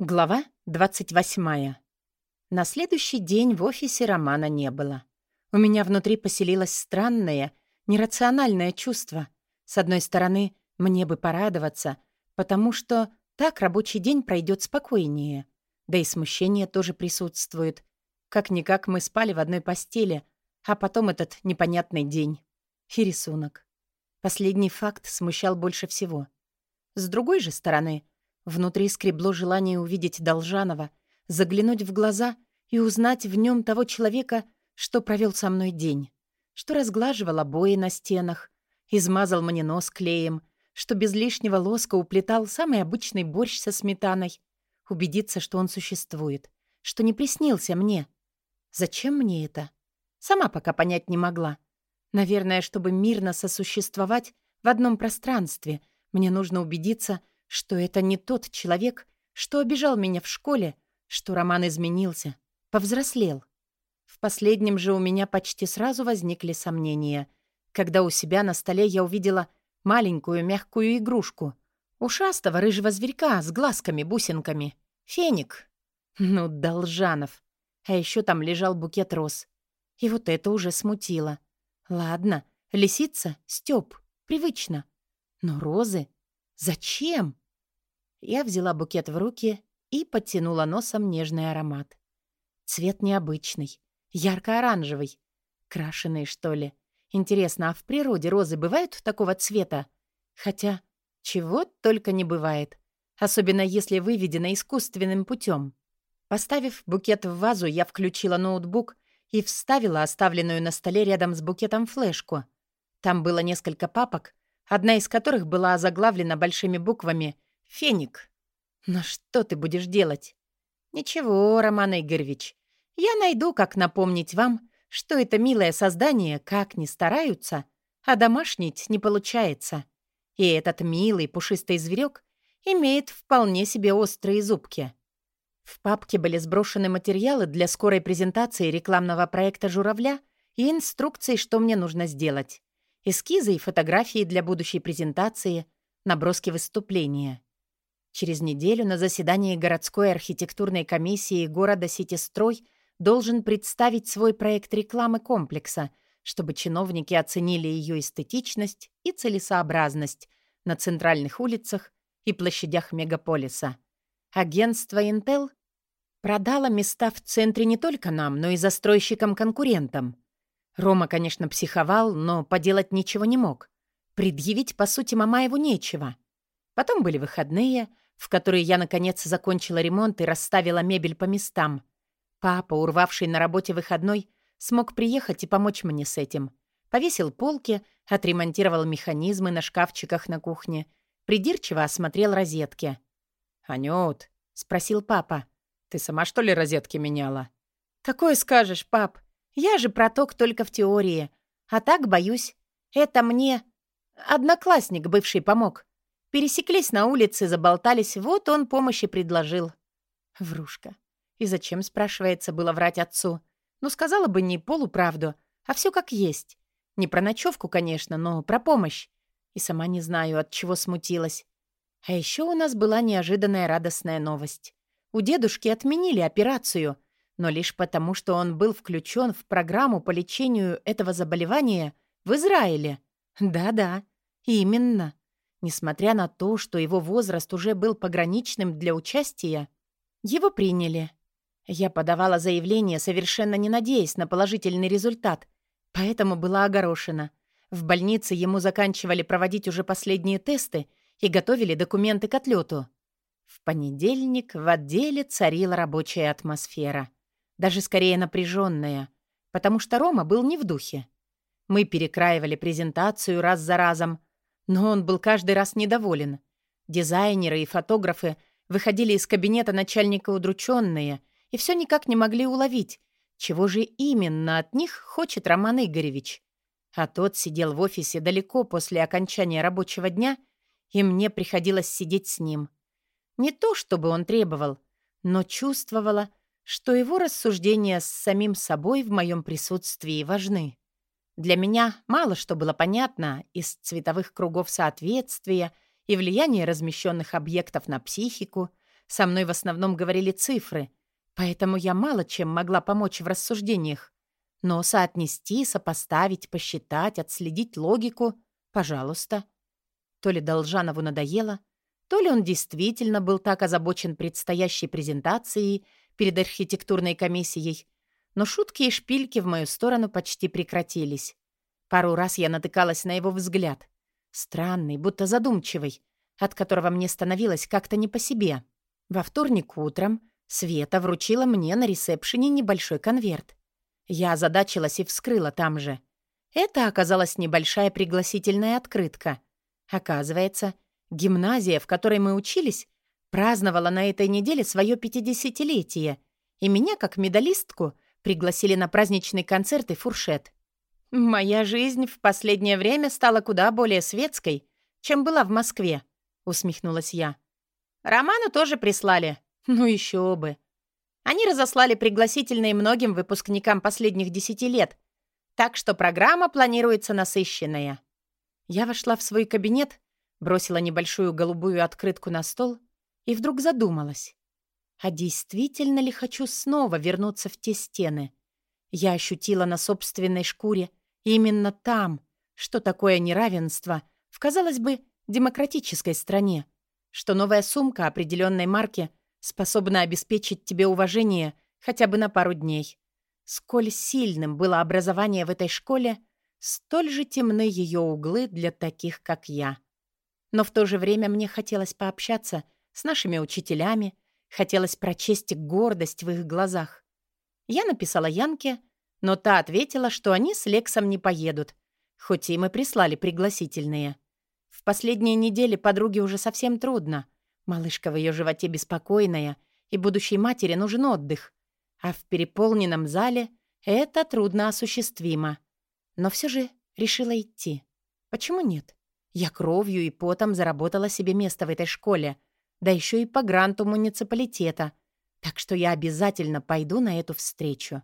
Глава 28. На следующий день в офисе Романа не было. У меня внутри поселилось странное, нерациональное чувство. С одной стороны, мне бы порадоваться, потому что так рабочий день пройдет спокойнее. Да и смущение тоже присутствует. Как-никак мы спали в одной постели, а потом этот непонятный день. И рисунок. Последний факт смущал больше всего. С другой же стороны — Внутри скребло желание увидеть Должанова, заглянуть в глаза и узнать в нем того человека, что провел со мной день, что разглаживал обои на стенах, измазал мне нос клеем, что без лишнего лоска уплетал самый обычный борщ со сметаной, убедиться, что он существует, что не приснился мне. Зачем мне это? Сама пока понять не могла. Наверное, чтобы мирно сосуществовать в одном пространстве, мне нужно убедиться, что это не тот человек, что обижал меня в школе, что Роман изменился, повзрослел. В последнем же у меня почти сразу возникли сомнения, когда у себя на столе я увидела маленькую мягкую игрушку, ушастого рыжего зверька с глазками-бусинками, феник. Ну, Должанов. А еще там лежал букет роз. И вот это уже смутило. Ладно, лисица, Стёп, привычно. Но розы? Зачем? Я взяла букет в руки и подтянула носом нежный аромат. Цвет необычный, ярко-оранжевый. Крашеный, что ли. Интересно, а в природе розы бывают такого цвета? Хотя, чего только не бывает. Особенно если выведено искусственным путем. Поставив букет в вазу, я включила ноутбук и вставила оставленную на столе рядом с букетом флешку. Там было несколько папок, одна из которых была озаглавлена большими буквами — Феник. Но что ты будешь делать? Ничего, Роман Игоревич. Я найду, как напомнить вам, что это милое создание, как ни стараются, а домашнить не получается. И этот милый пушистый зверек имеет вполне себе острые зубки. В папке были сброшены материалы для скорой презентации рекламного проекта «Журавля» и инструкции, что мне нужно сделать. Эскизы и фотографии для будущей презентации, наброски выступления. Через неделю на заседании городской архитектурной комиссии города Ситистрой должен представить свой проект рекламы комплекса, чтобы чиновники оценили ее эстетичность и целесообразность на центральных улицах и площадях мегаполиса. Агентство Intel продало места в центре не только нам, но и застройщикам-конкурентам. Рома, конечно, психовал, но поделать ничего не мог. Предъявить, по сути, Мамаеву нечего. Потом были выходные — в которой я, наконец, закончила ремонт и расставила мебель по местам. Папа, урвавший на работе выходной, смог приехать и помочь мне с этим. Повесил полки, отремонтировал механизмы на шкафчиках на кухне, придирчиво осмотрел розетки. «Анют», — спросил папа, — «ты сама, что ли, розетки меняла?» «Какое скажешь, пап? Я же проток только в теории. А так, боюсь, это мне одноклассник бывший помог. Пересеклись на улице, заболтались, вот он помощи предложил. Врушка. И зачем, спрашивается, было врать отцу? Ну, сказала бы не полуправду, а все как есть. Не про ночевку, конечно, но про помощь. И сама не знаю, от чего смутилась. А еще у нас была неожиданная радостная новость. У дедушки отменили операцию, но лишь потому, что он был включен в программу по лечению этого заболевания в Израиле. Да-да, именно. Несмотря на то, что его возраст уже был пограничным для участия, его приняли. Я подавала заявление, совершенно не надеясь на положительный результат, поэтому была огорошена. В больнице ему заканчивали проводить уже последние тесты и готовили документы к отлету. В понедельник в отделе царила рабочая атмосфера. Даже скорее напряженная, потому что Рома был не в духе. Мы перекраивали презентацию раз за разом — но он был каждый раз недоволен. Дизайнеры и фотографы выходили из кабинета начальника удрученные и все никак не могли уловить, чего же именно от них хочет Роман Игоревич. А тот сидел в офисе далеко после окончания рабочего дня, и мне приходилось сидеть с ним. Не то, чтобы он требовал, но чувствовала, что его рассуждения с самим собой в моем присутствии важны. Для меня мало что было понятно из цветовых кругов соответствия и влияния размещенных объектов на психику, Со мной в основном говорили цифры, поэтому я мало чем могла помочь в рассуждениях. Но соотнести, сопоставить, посчитать, отследить логику — пожалуйста. То ли Должанову надоело, то ли он действительно был так озабочен предстоящей презентацией перед архитектурной комиссией, но шутки и шпильки в мою сторону почти прекратились. Пару раз я натыкалась на его взгляд. Странный, будто задумчивый, от которого мне становилось как-то не по себе. Во вторник утром Света вручила мне на ресепшене небольшой конверт. Я озадачилась и вскрыла там же. Это оказалась небольшая пригласительная открытка. Оказывается, Гимназия, в которой мы учились, праздновала на этой неделе свое пятидесятилетие, и меня, как медалистку, пригласили на праздничный концерт и фуршет. «Моя жизнь в последнее время стала куда более светской, чем была в Москве», — усмехнулась я. «Роману тоже прислали. Ну еще бы. Они разослали пригласительные многим выпускникам последних десяти лет, так что программа планируется насыщенная». Я вошла в свой кабинет бросила небольшую голубую открытку на стол и вдруг задумалась. А действительно ли хочу снова вернуться в те стены? Я ощутила на собственной шкуре именно там, что такое неравенство в, казалось бы, демократической стране, что новая сумка определенной марки способна обеспечить тебе уважение хотя бы на пару дней. Сколь сильным было образование в этой школе, столь же темны ее углы для таких, как я. Но в то же время мне хотелось пообщаться с нашими учителями, хотелось прочесть гордость в их глазах. Я написала Янке, но та ответила, что они с Лексом не поедут, хоть им и прислали пригласительные. В последние недели подруге уже совсем трудно. Малышка в ее животе беспокойная, и будущей матери нужен отдых. А в переполненном зале это трудно осуществимо. Но все же решила идти. Почему нет? Я кровью и потом заработала себе место в этой школе, да еще и по гранту муниципалитета, так что я обязательно пойду на эту встречу.